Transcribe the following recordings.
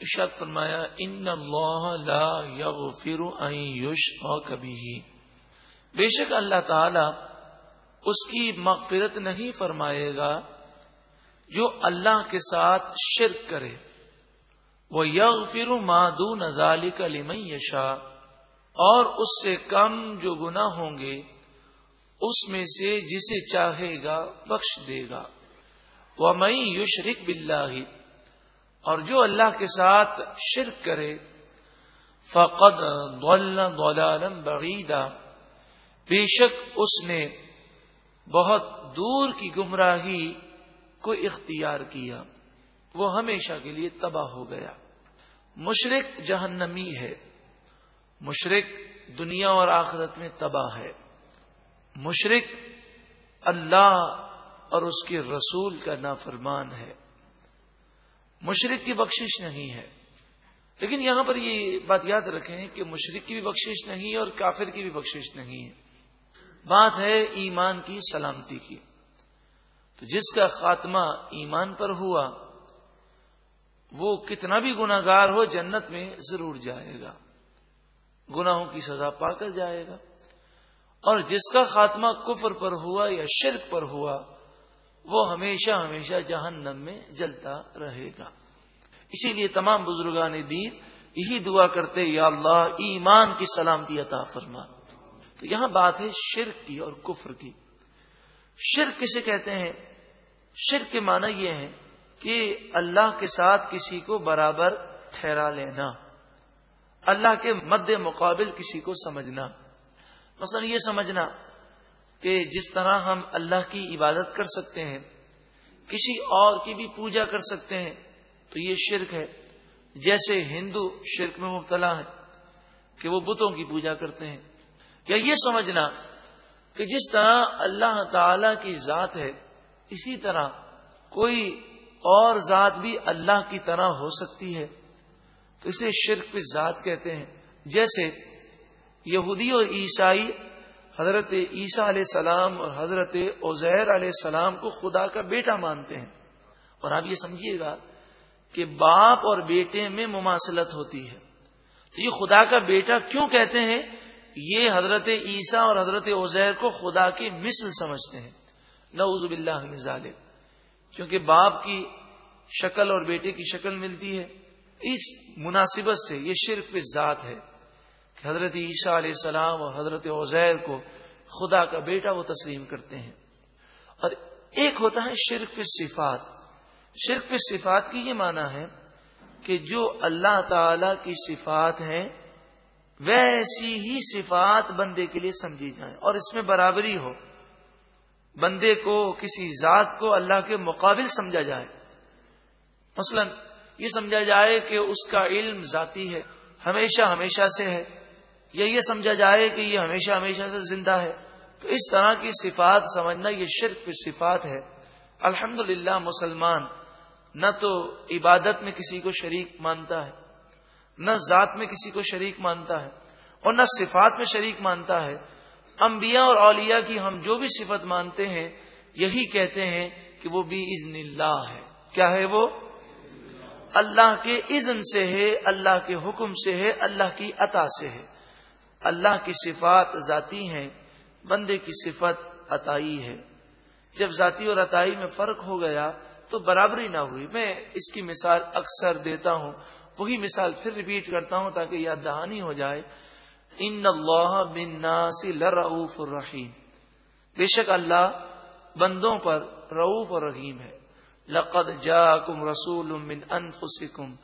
اشاد فرمایا، ان اللہ لا یغفر ان یشرک کبھی بے شک اللہ تعالی اس کی مغفرت نہیں فرمائے گا جو اللہ کے ساتھ شرک کرے۔ وہ یغ فرو مادو نزالی کا لمئی یشا اور اس سے کم جو گنا ہوں گے، اس میں سے جسے چاہے گا بخش دے گا۔ وہ مئی یشرک بلّہ اور جو اللہ کے ساتھ شرک کرے، فقد دولالم بغیدہ بے شک اس نے بہت دور کی گمراہی کو اختیار کیا۔ وہ ہمیشہ کے لیے تباہ ہو گیا۔ مشرق جہنمی ہے۔ مشرق دنیا اور آخرت میں تباہ ہے۔ مشرق اللہ اور اس کے رسول کا نافرمان ہے۔ مشرق کی بخشش نہیں ہے۔ لیکن یہاں پر یہ بات یاد رکھیں کہ مشرق کی بھی بخشش نہیں ہے اور کافر کی بھی بخشش نہیں ہے۔ بات ہے ایمان کی سلامتی کی۔ تو جس کا خاتمہ ایمان پر ہوا، وہ کتنا بھی گناگار ہو، جنت میں ضرور جائے گا۔ گناہوں کی سزا پا کر جائے گا۔ اور جس کا خاتمہ کفر پر ہوا یا شرک پر ہوا وہ ہمیشہ ہمیشہ جہنم میں جلتا رہے گا۔ اسی لیے تمام بزرگان دین یہی دعا کرتے یا اللہ، ایمان کی سلامتی عطا فرما۔ تو یہاں بات ہے شرک کی اور کفر کی۔ شرک کسے کہتے ہیں؟ شرک کے معنی یہ ہے کہ اللہ کے ساتھ کسی کو برابر ٹھہرا لینا، اللہ کے مد مقابل کسی کو سمجھنا۔ مثلا یہ سمجھنا کہ جس طرح ہم اللہ کی عبادت کر سکتے ہیں، کسی اور کی بھی پوجا کر سکتے ہیں، تو یہ شرک ہے۔ جیسے ہندو شرک میں مبتلا ہے کہ وہ بتوں کی پوجا کرتے ہیں۔ یا یہ سمجھنا کہ جس طرح اللہ تعالی کی ذات ہے، اسی طرح کوئی اور ذات بھی اللہ کی طرح ہو سکتی ہے۔ تو اسے شرک ذات کہتے ہیں۔ جیسے یہودی اور عیسائی حضرت عیسیٰ علیہ السلام اور حضرت عزیر علیہ السلام کو خدا کا بیٹا مانتے ہیں۔ اور آپ یہ سمجھیے گا کہ باپ اور بیٹے میں مماثلت ہوتی ہے۔ تو یہ خدا کا بیٹا کیوں کہتے ہیں؟ یہ حضرت عیسیٰ اور حضرت عزیر کو خدا کی مثل سمجھتے ہیں۔ نعوذ باللہ من ظالم کیونکہ باپ کی شکل اور بیٹے کی شکل ملتی ہے۔ اس مناسبت سے یہ شرف ذات ہے۔ کہ حضرت عیسیٰ علیہ السلام اور حضرت عزیر کو خدا کا بیٹا وہ تسلیم کرتے ہیں۔ اور ایک ہوتا ہے شرف صفات۔ شرف صفات کی یہ معنی ہے کہ جو اللہ تعالی کی صفات ہیں، ویسی ہی صفات بندے کے لیے سمجھی جائیں۔ اور اس میں برابری ہو۔ بندے کو، کسی ذات کو اللہ کے مقابل سمجھا جائے۔ مثلا یہ سمجھا جائے کہ اس کا علم ذاتی ہے، ہمیشہ ہمیشہ سے ہے۔ یا یہ سمجھا جائے کہ یہ ہمیشہ ہمیشہ سے زندہ ہے، تو اس طرح کی صفات سمجھنا یہ شرک صفات ہے۔ الحمد مسلمان نہ تو عبادت میں کسی کو شریک مانتا ہے، نہ ذات میں کسی کو شریک مانتا ہے اور نہ صفات میں شریک مانتا ہے۔ انبیاء اور اولیاء کی ہم جو بھی صفت مانتے ہیں، یہی کہتے ہیں کہ وہ بھی ازن اللہ ہے۔ کیا ہے وہ؟ اللہ کے اذن سے ہے، اللہ کے حکم سے ہے، اللہ کی عطا سے ہے۔ اللہ کی صفات ذاتی ہیں، بندے کی صفت عطائی ہے۔ جب ذاتی اور عطائی میں فرق ہو گیا تو برابری نہ ہوئی۔ میں اس کی مثال اکثر دیتا ہوں، وہی مثال پھر ریپیٹ کرتا ہوں تاکہ یاد دہانی ہو جائے۔ ان اللہ بن ناسی لرعوف الرحیم۔ بے شک اللہ بندوں پر رعوف اور رحیم ہے۔ لقد جاءکم رسول من انفسکم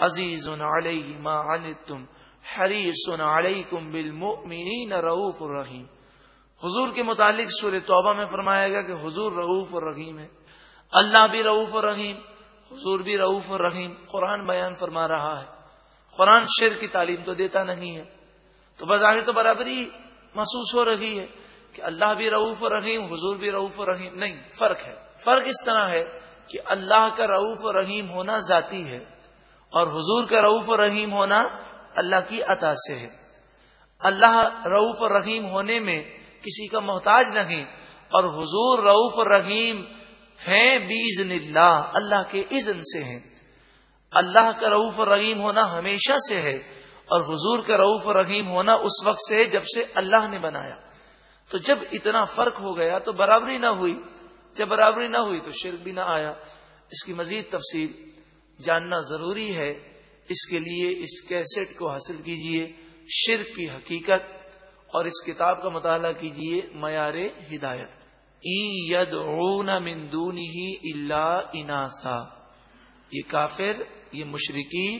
عزیز علیہ ما عنتم۔ حریص علیکم بالمؤمنین رعوف الرحیم۔ حضور کے متعلق سور توبہ میں فرمایا گیا کہ حضور رعوف اور رحیم ہے۔ اللہ بھی رعوف اور رحیم حضور بھی رعوف اور رحیم قرآن بیان فرما رہا ہے۔ قرآن شر کی تعلیم تو دیتا نہیں ہے۔ تو بظاہر تو برابری محسوس ہو رہی ہے کہ اللہ بھی رعوف و رحیم حضور بھی رعوف و رحیم نہیں، فرق ہے۔ فرق اس طرح ہے کہ اللہ کا رعوف و رحیم ہونا ذاتی ہے اور حضور کا رعوف و رحیم ہونا اللہ کی عطا سے ہے۔ اللہ رعوف رحیم ہونے میں کسی کا محتاج نہیں اور حضور رعوف رحیم ہیں بیزن اللہ اللہ کے اذن سے ہیں۔ اللہ کا رعوف اور رحیم ہونا ہمیشہ سے ہے اور حضور کا رعوف رحیم ہونا اس وقت سے جب سے اللہ نے بنایا۔ تو جب اتنا فرق ہو گیا تو برابری نہ ہوئی۔ جب برابری نہ ہوئی تو شرک بھی نہ آیا۔ اس کی مزید تفصیل جاننا ضروری ہے۔ اس کے لیے اس کیسٹ کو حاصل کیجیے شرک کی حقیقت اور اس کتاب کا مطالعہ کیجیے معیار ہدایت۔ ید مندون ہی اناسا۔ یہ کافر، یہ مشرقی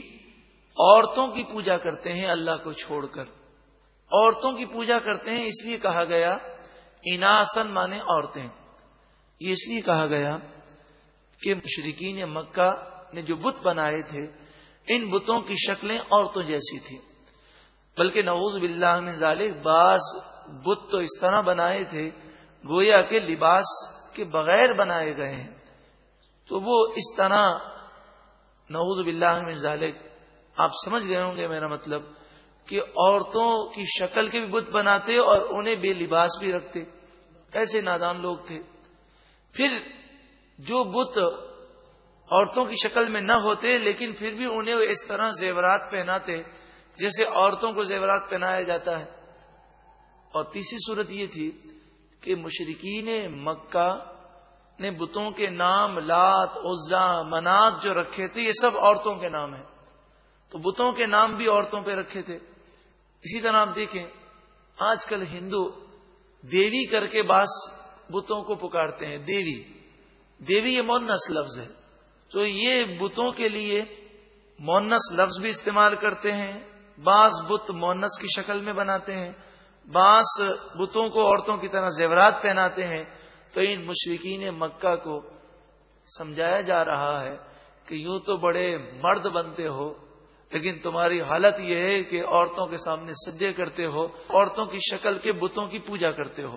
عورتوں کی پوجا کرتے ہیں اللہ کو چھوڑ کر۔ عورتوں کی پوجا کرتے ہیں اس لیے کہا گیا اناسن مانے عورتیں۔ یہ اس لیے کہا گیا کہ مشرقین مکہ نے جو بت بنائے تھے ان بتوں کی شکلیں عورتوں جیسی تھی بلکہ نعوذ باللہ میں ظالق بعض بت تو اس طرح بنائے تھے، گویا کے لباس کے بغیر بنائے گئے ہیں۔ تو وہ اس طرح، نعوذ باللہ من ذالک، آپ سمجھ گئے ہوں گے میرا مطلب کہ عورتوں کی شکل کے بھی بت بناتے اور انہیں بے لباس بھی رکھتے۔ ایسے نادان لوگ تھے۔ پھر جو بت عورتوں کی شکل میں نہ ہوتے، لیکن پھر بھی انہیں اس طرح زیورات پہناتے جیسے عورتوں کو زیورات پہنایا جاتا ہے۔ اور تیسری صورت یہ تھی کہ مشرقین مکہ نے بتوں کے نام، لات عزا منات جو رکھے تھے، یہ سب عورتوں کے نام ہیں۔ تو بتوں کے نام بھی عورتوں پہ رکھے تھے۔ اسی طرح آپ دیکھیں، آج کل ہندو دیوی کر کے باس بتوں کو پکارتے ہیں، دیوی۔ دیوی یہ مونس لفظ ہے۔ تو یہ بتوں کے لیے مونس لفظ بھی استعمال کرتے ہیں، بعض بت مونس کی شکل میں بناتے ہیں، بعض بتوں کو عورتوں کی طرح زیورات پہناتے ہیں۔ تو ان مشرقین مکہ کو سمجھایا جا رہا ہے کہ یوں تو بڑے مرد بنتے ہو، لیکن تمہاری حالت یہ ہے کہ عورتوں کے سامنے سجے کرتے ہو، عورتوں کی شکل کے بتوں کی پوجا کرتے ہو۔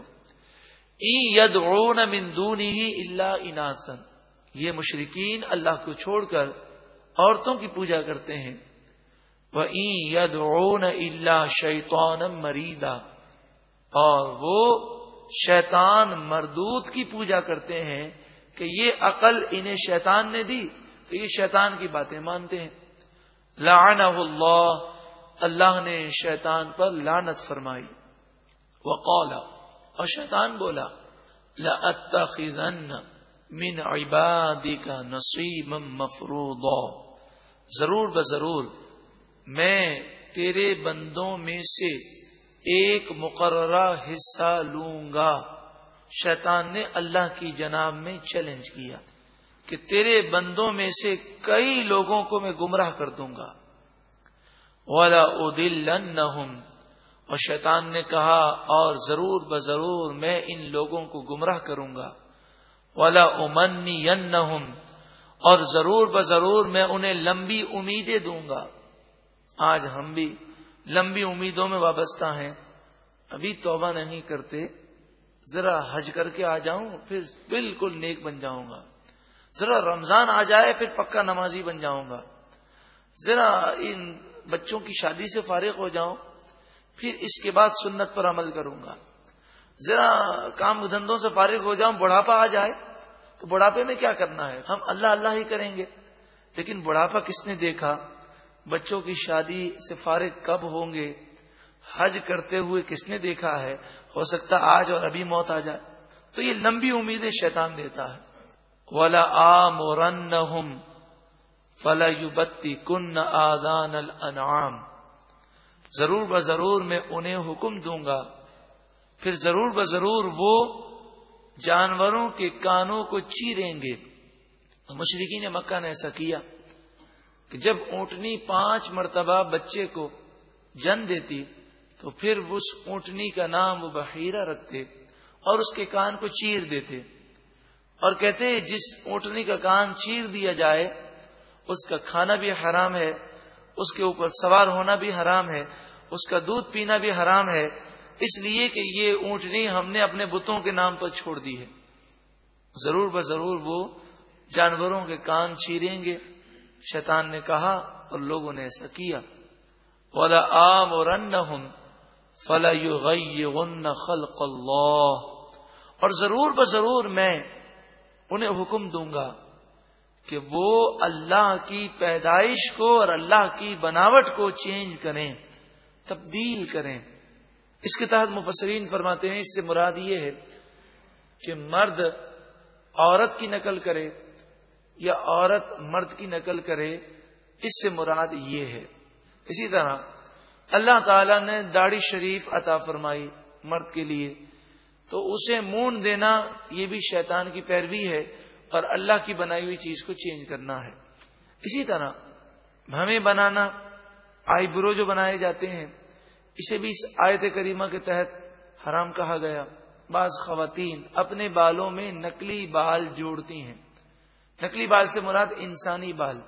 ای ید من مندون ہی اللہ اناسن یہ مشرقین اللہ کو چھوڑ کر عورتوں کی پوجا کرتے ہیں۔ وہ ید اللہ شیطان مریدا اور وہ شیطان مردود کی پوجا کرتے ہیں کہ یہ عقل انہیں شیطان نے دی، تو یہ شیطان کی باتیں مانتے ہیں۔ لعنہ اللہ اللہ نے شیطان پر لانت فرمائی۔ وقال اور شیطان بولا، لَأَتَّخِذَنَّ من عبادی کا نصیب مفرود ضرور بضرور میں تیرے بندوں میں سے ایک مقررہ حصہ لوں گا۔ شیطان نے اللہ کی جناب میں چیلنج کیا کہ تیرے بندوں میں سے کئی لوگوں کو میں گمراہ کر دوں گا۔ والا ادل اور شیطان نے کہا اور ضرور بضرور میں ان لوگوں کو گمراہ کروں گا۔ والا امنی اور ضرور بضرور میں انہیں لمبی امیدیں دوں گا۔ آج ہم بھی لمبی امیدوں میں وابستہ ہیں۔ ابھی توبہ نہیں کرتے۔ ذرا حج کر کے آ جاؤں، پھر بالکل نیک بن جاؤں گا۔ ذرا رمضان آ جائے، پھر پکا نمازی بن جاؤں گا۔ ذرا ان بچوں کی شادی سے فارغ ہو جاؤں، پھر اس کے بعد سنت پر عمل کروں گا۔ ذرا کام دھندوں سے فارغ ہو جاؤں، بڑھاپا آ جائے۔ تو بڑھاپے میں کیا کرنا ہے؟ ہم اللہ اللہ ہی کریں گے۔ لیکن بڑھاپا کس نے دیکھا؟ بچوں کی شادی سے فارغ کب ہوں گے؟ حج کرتے ہوئے کس نے دیکھا ہے؟ ہو سکتا آج اور ابھی موت آ جائے۔ تو یہ لمبی امیدیں شیطان دیتا ہے۔ ولا آم رن فلا یو بتی کن آدان الانعام ضرور ب ضرور میں انہیں حکم دوں گا۔ پھر ضرور ب ضرور وہ جانوروں کے کانوں کو چیریں گے۔ مشرقی نے مکہ نے ایسا کیا کہ جب اونٹنی پانچ مرتبہ بچے کو جن دیتی، تو پھر اس اونٹنی کا نام وہ بحیرہ رکھتے اور اس کے کان کو چیر دیتے۔ اور کہتے جس اونٹنی کا کان چیر دیا جائے، اس کا کھانا بھی حرام ہے، اس کے اوپر سوار ہونا بھی حرام ہے، اس کا دودھ پینا بھی حرام ہے اس لیے کہ یہ اونٹنی ہم نے اپنے بتوں کے نام پر چھوڑ دی ہے۔ ضرور ب ضرور وہ جانوروں کے کان چیریں گے۔ شیطان نے کہا اور لوگوں نے ایسا کیا۔ ولا عام اور فلا خلق اللہ اور ضرور ب ضرور میں انہیں حکم دوں گا کہ وہ اللہ کی پیدائش کو اور اللہ کی بناوٹ کو چینج کریں، تبدیل کریں۔ اس کے تحت مفسرین فرماتے ہیں، اس سے مراد یہ ہے کہ مرد عورت کی نقل کرے یا عورت مرد کی نقل کرے، اس سے مراد یہ ہے۔ اسی طرح اللہ تعالی نے داڑھی شریف عطا فرمائی مرد کے لیے، تو اسے مون دینا یہ بھی شیطان کی پیروی ہے اور اللہ کی بنائی ہوئی چیز کو چینج کرنا ہے۔ اسی طرح ہمیں بنانا، آئی برو جو بنائے جاتے ہیں اسے بھی اس آیت کریمہ کے تحت حرام کہا گیا۔ بعض خواتین اپنے بالوں میں نقلی بال جوڑتی ہیں۔ نقلی بال سے مراد انسانی بال۔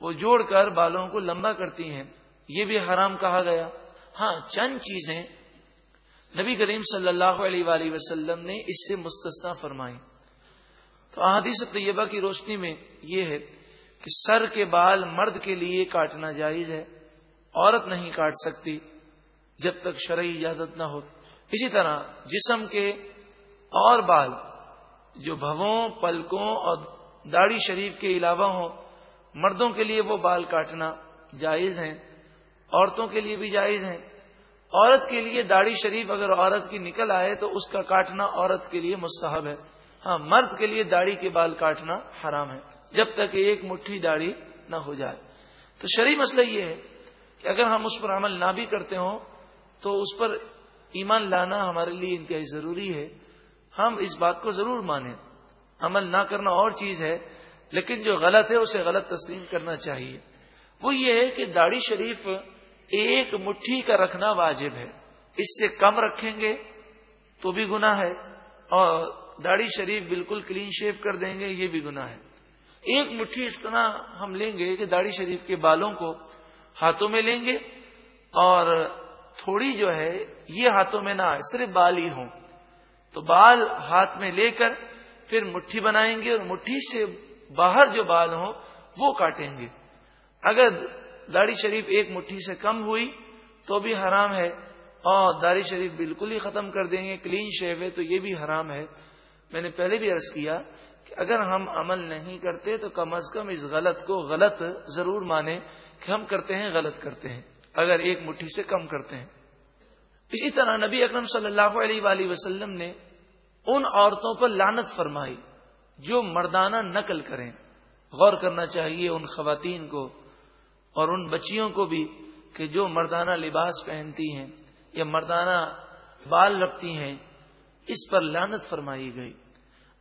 وہ جوڑ کر بالوں کو لمبا کرتی ہیں۔ یہ بھی حرام کہا گیا۔ ہاں چند چیزیں نبی کریم صلی اللہ علیہ وآلہ وسلم نے اس سے مستثنا فرمائی۔ تو احادیث طیبہ کی روشنی میں یہ ہے کہ سر کے بال مرد کے لیے کاٹنا جائز ہے، عورت نہیں کاٹ سکتی۔ جب تک شرعی اجازت نہ ہو۔ اسی طرح جسم کے اور بال جو بھووں، پلکوں اور داڑھی شریف کے علاوہ ہوں، مردوں کے لیے وہ بال کاٹنا جائز ہیں، عورتوں کے لیے بھی جائز ہیں۔ عورت کے لیے داڑھی شریف اگر عورت کی نکل آئے تو اس کا کاٹنا عورت کے لیے مستحب ہے۔ ہاں مرد کے لیے داڑھی کے بال کاٹنا حرام ہے، جب تک ایک مٹھی داڑھی نہ ہو جائے۔ تو شرعی مسئلہ یہ ہے کہ اگر ہم اس پر عمل نہ بھی کرتے ہوں تو اس پر ایمان لانا ہمارے لیے انتہائی ضروری ہے۔ ہم اس بات کو ضرور مانیں۔ عمل نہ کرنا اور چیز ہے، لیکن جو غلط ہے اسے غلط تسلیم کرنا چاہیے۔ وہ یہ ہے کہ داڑھی شریف ایک مٹھی کا رکھنا واجب ہے۔ اس سے کم رکھیں گے تو بھی گنا ہے، اور داڑھی شریف بالکل کلین شیو کر دیں گے، یہ بھی گنا ہے۔ ایک مٹھی اس طرح ہم لیں گے کہ داڑھی شریف کے بالوں کو ہاتھوں میں لیں گے اور تھوڑی جو ہے، یہ ہاتھوں میں نہ آئے، صرف بال ہی ہوں۔ تو بال ہاتھ میں لے کر پھر مٹھی بنائیں گے اور مٹھی سے باہر جو بال ہوں، وہ کاٹیں گے۔ اگر داڑھی شریف ایک مٹھی سے کم ہوئی تو بھی حرام ہے۔ اور داڑھی شریف بالکل ہی ختم کر دیں گے، کلین شیو ہے تو یہ بھی حرام ہے۔ میں نے پہلے بھی عرض کیا کہ اگر ہم عمل نہیں کرتے تو کم از کم اس غلط کو غلط ضرور مانیں کہ ہم کرتے ہیں، غلط کرتے ہیں۔ اگر ایک مٹھی سے کم کرتے ہیں۔ اسی طرح نبی اکرم صلی اللہ علیہ وآلہ وسلم نے ان عورتوں پر لانت فرمائی جو مردانہ نقل کریں۔ غور کرنا چاہیے ان خواتین کو اور ان بچیوں کو بھی کہ جو مردانہ لباس پہنتی ہیں یا مردانہ بال رکھتی ہیں، اس پر لانت فرمائی گئی۔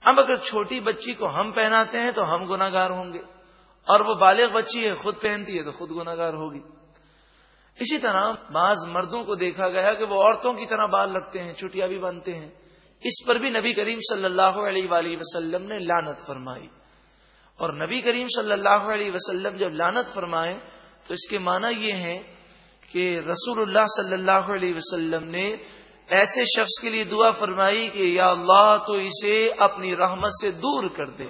اب اگر چھوٹی بچی کو ہم پہناتے ہیں تو ہم گناگار ہوں گے۔ اور وہ بالغ بچی ہے، خود پہنتی ہے تو خود گناگار ہوگی۔ اسی طرح بعض مردوں کو دیکھا گیا کہ وہ عورتوں کی طرح بال رکھتے ہیں چٹیا بھی بنتے ہیں۔ اس پر بھی نبی کریم صلی اللہ علیہ وآلہ وسلم نے لانت فرمائی۔ اور نبی کریم صلی اللہ علیہ وسلم جب لانت فرمائے تو اس کے معنی یہ ہے کہ رسول اللہ صلی اللہ علیہ وسلم نے ایسے شخص کے لیے دعا فرمائی کہ یا اللہ تو اسے اپنی رحمت سے دور کر دے۔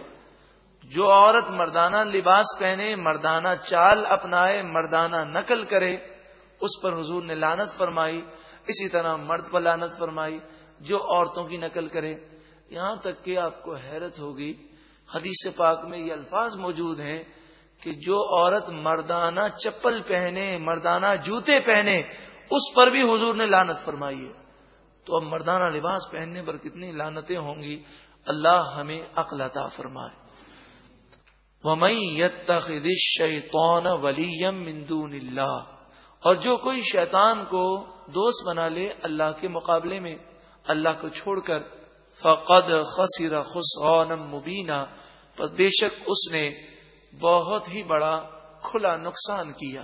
جو عورت مردانہ لباس پہنے، مردانہ چال اپنائے، مردانہ نقل کرے اس پر حضور نے لانت فرمائی، اسی طرح مرد پر لانت فرمائی، جو عورتوں کی نقل کرے۔ یہاں تک کہ آپ کو حیرت ہوگی، حدیث پاک میں یہ الفاظ موجود ہیں کہ جو عورت مردانہ چپل پہنے، مردانہ جوتے پہنے، اس پر بھی حضور نے لانت فرمائی ہے۔ تو اب مردانہ لباس پہننے پر کتنی لانتیں ہوں گی؟ اللہ ہمیں عطا فرمائے۔ اور جو کوئی شیطان کو دوست بنا لے اللہ کے مقابلے میں، اللہ کو چھوڑ کر، فقد خصیر خسران مبینہ پر بے شک اس نے بہت ہی بڑا کھلا نقصان کیا۔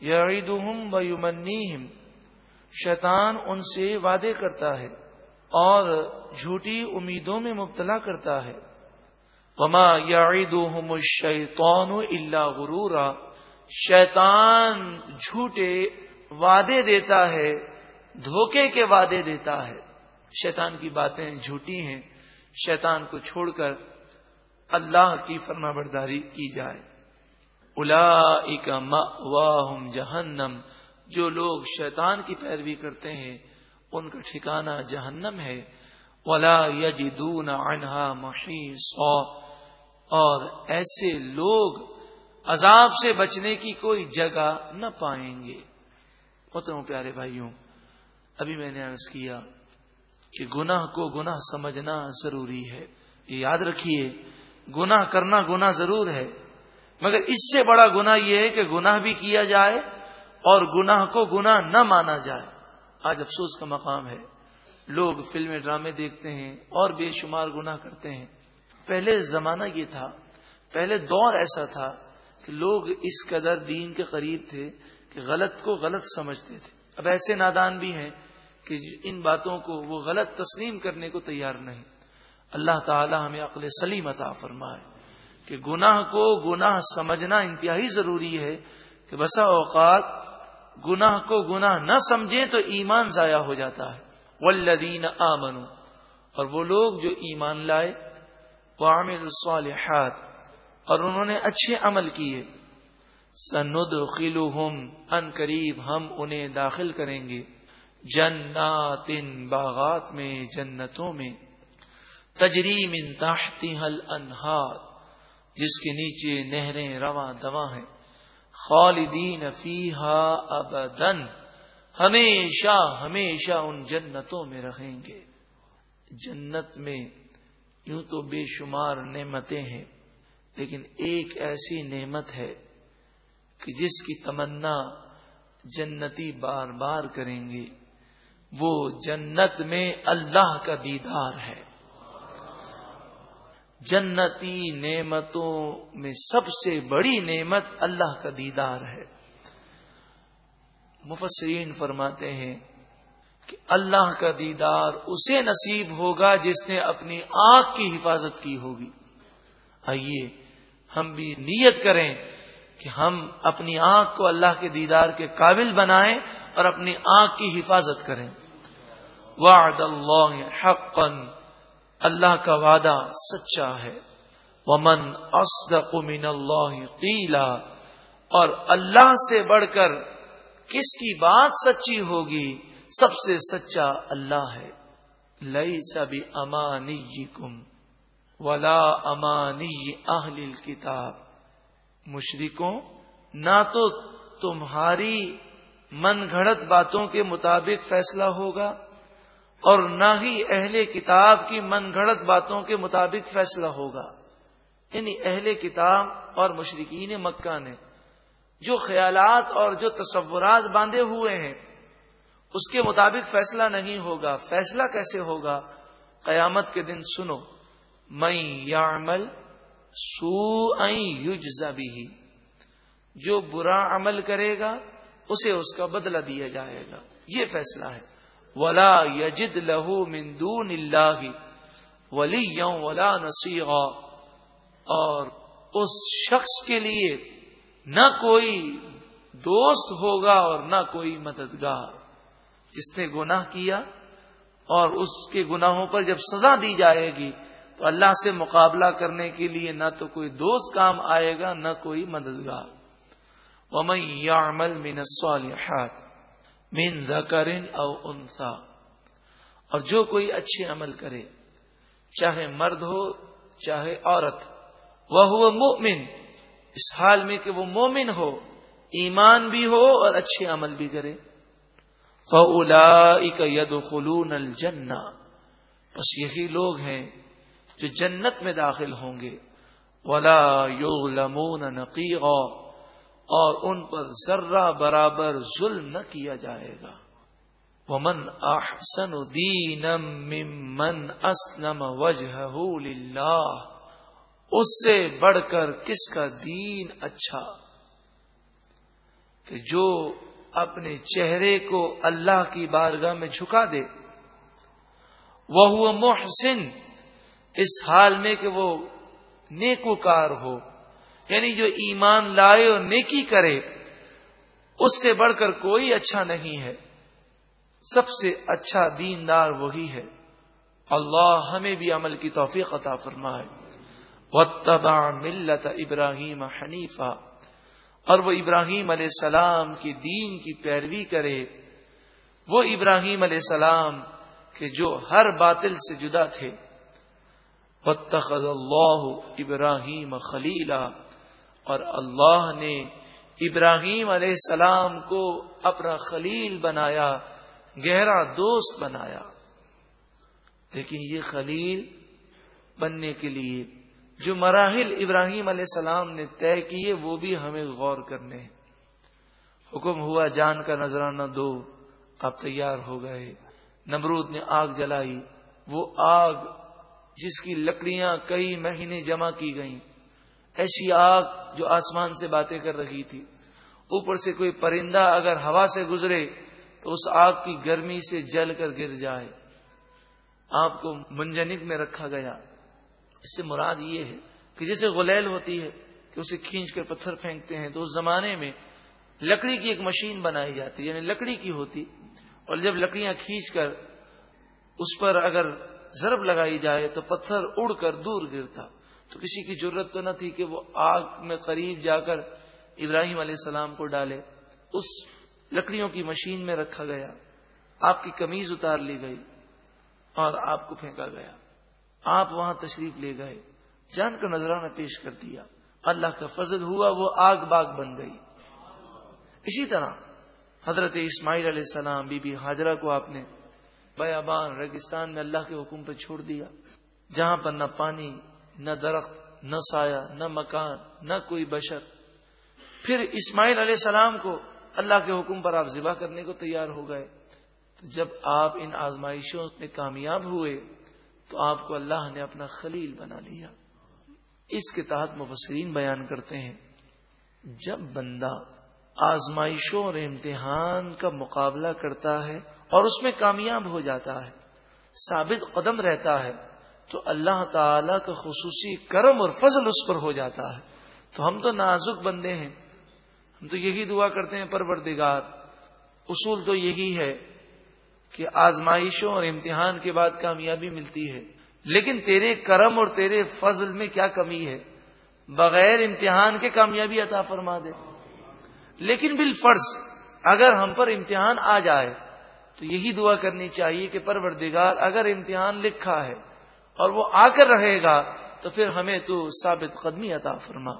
یعیدہم و یمنیہم۔ شیطان ان سے وعدے کرتا ہے اور جھوٹی امیدوں میں مبتلا کرتا ہے۔ وما یعیدہم الشیطان الا غرورا۔ شیطان جھوٹے وعدے دیتا ہے، دھوکے کے وعدے دیتا ہے۔ شیطان کی باتیں جھوٹی ہیں۔ شیطان کو چھوڑ کر اللہ کی فرما برداری کی جائے۔ الا واہم جہنم۔ جو لوگ شیطان کی پیروی کرتے ہیں، ان کا ٹھکانہ جہنم ہے۔ ولا یجدون عنہا محیصا۔ اور ایسے لوگ عذاب سے بچنے کی کوئی جگہ نہ پائیں گے۔ محترم پیارے بھائیوں، ابھی میں نے عرض کیا کہ گناہ کو گناہ سمجھنا ضروری ہے۔ یہ یاد رکھیے، گناہ کرنا گناہ ضرور ہے، مگر اس سے بڑا گناہ یہ ہے کہ گناہ بھی کیا جائے اور گناہ کو گناہ نہ مانا جائے۔ آج افسوس کا مقام ہے۔ لوگ فلمیں، ڈرامے دیکھتے ہیں اور بے شمار گناہ کرتے ہیں۔ پہلے زمانہ یہ تھا، پہلے دور ایسا تھا کہ لوگ اس قدر دین کے قریب تھے کہ غلط کو غلط سمجھتے تھے۔ اب ایسے نادان بھی ہیں کہ ان باتوں کو وہ غلط تسلیم کرنے کو تیار نہیں۔ اللہ تعالی ہمیں عقل سلیم عطا فرمائے کہ گناہ کو گناہ سمجھنا انتہائی ضروری ہے کہ بسا اوقات گناہ کو گناہ نہ سمجھیں تو ایمان ضائع ہو جاتا ہے۔ والذین آمنوا اور وہ لوگ جو ایمان لائے وعمل الصالحات اور انہوں نے اچھے عمل کیے۔ سند ان قریب ہم انہیں داخل کریں گے۔ جنات باغات میں، جنتوں میں۔ تجریم ان تحتی حل انہار جس کے نیچے نہریں رواں دواں ہیں۔ خالدین فیہا ابدن ہمیشہ ہمیشہ ان جنتوں میں رہیں گے۔ جنت میں یوں تو بے شمار نعمتیں ہیں۔ لیکن ایک ایسی نعمت ہے کہ جس کی تمنا جنتی بار بار کریں گے، وہ جنت میں اللہ کا دیدار ہے۔ جنتی نعمتوں میں سب سے بڑی نعمت اللہ کا دیدار ہے۔ مفسرین فرماتے ہیں کہ اللہ کا دیدار اسے نصیب ہوگا جس نے اپنی آنکھ کی حفاظت کی ہوگی۔ آئیے ہم بھی نیت کریں کہ ہم اپنی آنکھ کو اللہ کے دیدار کے قابل بنائیں اور اپنی آنکھ کی حفاظت کریں۔ وعد اللہ حقا، اللہ کا وعدہ سچا ہے۔ ومن اصدق من اللہ قیلا، اور اللہ سے بڑھ کر کس کی بات سچی ہوگی؟ سب سے سچا اللہ ہے۔ لئی سبھی امانی کم ولا امانی اہل کتاب مشرکوں، نہ تو تمہاری من گھڑت باتوں کے مطابق فیصلہ ہوگا اور نہ ہی اہل کتاب کی من گھڑت باتوں کے مطابق فیصلہ ہوگا۔ یعنی اہل کتاب اور مشرقین مکہ نے جو خیالات اور جو تصورات باندھے ہوئے ہیں، اس کے مطابق فیصلہ نہیں ہوگا۔ فیصلہ کیسے ہوگا؟ قیامت کے دن سنو۔ میں یا عمل سو بھی جو برا عمل کرے گا، اسے اس کا بدلہ دیا جائے گا۔ یہ فیصلہ ہے۔ ولا یجد لہو مندون اللہ ولی یوں ولا نصیغ اور اس شخص کے لیے نہ کوئی دوست ہوگا اور نہ کوئی مددگار۔ جس نے گناہ کیا اور اس کے گناہوں پر جب سزا دی جائے گی تو اللہ سے مقابلہ کرنے کے لیے نہ تو کوئی دوست کام آئے گا، نہ کوئی مددگار۔ ومن يعمل من الصالحات من ذکر او انثى اور جو کوئی اچھے عمل کرے، چاہے مرد ہو، چاہے عورت وہ مومن اس حال میں کہ وہ مومن ہو، ایمان بھی ہو اور اچھے عمل بھی کرے۔ فلا ید خلون الجنا بس یہی لوگ ہیں جو جنت میں داخل ہوں گے۔ ولا یو لمون اور ان پر ذرہ برابر ظلم نہ کیا جائے گا۔ ومن احسن دینم ممن اسلم وجہ اس سے بڑھ کر کس کا دین اچھا؟ کہ جو اپنے چہرے کو اللہ کی بارگاہ میں جھکا دے۔ وہ محسن۔ اس حال میں کہ وہ نیکوکار ہو یعنی جو ایمان لائے اور نیکی کرے، اس سے بڑھ کر کوئی اچھا نہیں ہے۔ سب سے اچھا دیندار وہی ہے۔ اللہ ہمیں بھی عمل کی توفیق عطا فرمائے۔ وتبا ملت ابراہیم حنیفہ اور وہ ابراہیم علیہ السلام کی دین کی پیروی کرے۔ وہ ابراہیم علیہ السلام کے جو ہر باطل سے جدا تھے۔ واتخذ اللہ ابراہیم خلیلا اور اللہ نے ابراہیم علیہ السلام کو اپنا خلیل بنایا، گہرا دوست بنایا۔ لیکن یہ خلیل بننے کے لیے جو مراحل ابراہیم علیہ السلام نے طے کیے، وہ بھی ہمیں غور کرنے۔ حکم ہوا، جان کا نذرانہ دو۔ آپ تیار ہو گئے۔ نمرود نے آگ جلائی۔ وہ آگ جس کی لکڑیاں کئی مہینے جمع کی گئیں۔ ایسی آگ جو آسمان سے باتیں کر رہی تھی۔ اوپر سے کوئی پرندہ اگر ہوا سے گزرے تو اس آگ کی گرمی سے جل کر گر جائے۔ آپ کو منجنک میں رکھا گیا۔ اس سے مراد یہ ہے کہ جیسے غلیل ہوتی ہے کہ اسے کھینچ کر پتھر پھینکتے ہیں تو اس زمانے میں لکڑی کی ایک مشین بنائی جاتی یعنی لکڑی کی ہوتی۔ اور جب لکڑیاں کھینچ کر اس پر اگر ضرب لگائی جائے تو پتھر اڑ کر دور گرتا۔ تو کسی کی ضرورت تو نہ تھی کہ وہ آگ میں قریب جا کر ابراہیم علیہ السلام کو ڈالے۔ اس لکڑیوں کی مشین میں رکھا گیا۔ آپ کی کمیز اتار لی گئی اور آپ کو پھینکا گیا۔ آپ وہاں تشریف لے گئے۔ جان کا نذرانہ پیش کر دیا۔ اللہ کا فضل ہوا، وہ آگ باغ بن گئی۔ اسی طرح حضرت اسماعیل علیہ السلام، بی بی حاجرہ کو آپ نے بیابان ریگستان میں اللہ کے حکم پہ چھوڑ دیا۔ جہاں پر نہ پانی، نہ درخت، نہ سایہ، نہ مکان، نہ کوئی بشر۔ پھر اسماعیل علیہ السلام کو اللہ کے حکم پر آپ ذبح کرنے کو تیار ہو گئے۔ تو جب آپ ان آزمائشوں میں کامیاب ہوئے، تو آپ کو اللہ نے اپنا خلیل بنا لیا۔ اس کے تحت مبصرین بیان کرتے ہیں، جب بندہ آزمائشوں اور امتحان کا مقابلہ کرتا ہے اور اس میں کامیاب ہو جاتا ہے، ثابت قدم رہتا ہے، تو اللہ تعالی کا خصوصی کرم اور فضل اس پر ہو جاتا ہے۔ تو ہم تو نازک بندے ہیں، ہم تو یہی دعا کرتے ہیں، پروردگار۔ اصول تو یہی ہے کہ آزمائشوں اور امتحان کے بعد کامیابی ملتی ہے۔ لیکن تیرے کرم اور تیرے فضل میں کیا کمی ہے؟ بغیر امتحان کے کامیابی عطا فرما دے۔ لیکن بالفرض، اگر ہم پر امتحان آ جائے تو یہی دعا کرنی چاہیے کہ پروردگار اگر امتحان لکھا ہے اور وہ آ کر رہے گا، تو پھر ہمیں تو ثابت قدمی عطا فرما۔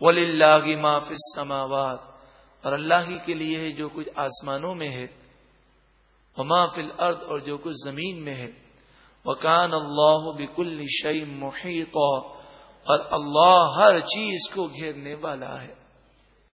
ولی اللہ ما فی السماوات۔ اور اللہ ہی کے لیے جو کچھ آسمانوں میں ہے۔ وما فی الارض اور جو کچھ زمین میں ہے۔ وکان اللہ بکل شعیم محیط اور اللہ ہر چیز کو گھیرنے والا ہے۔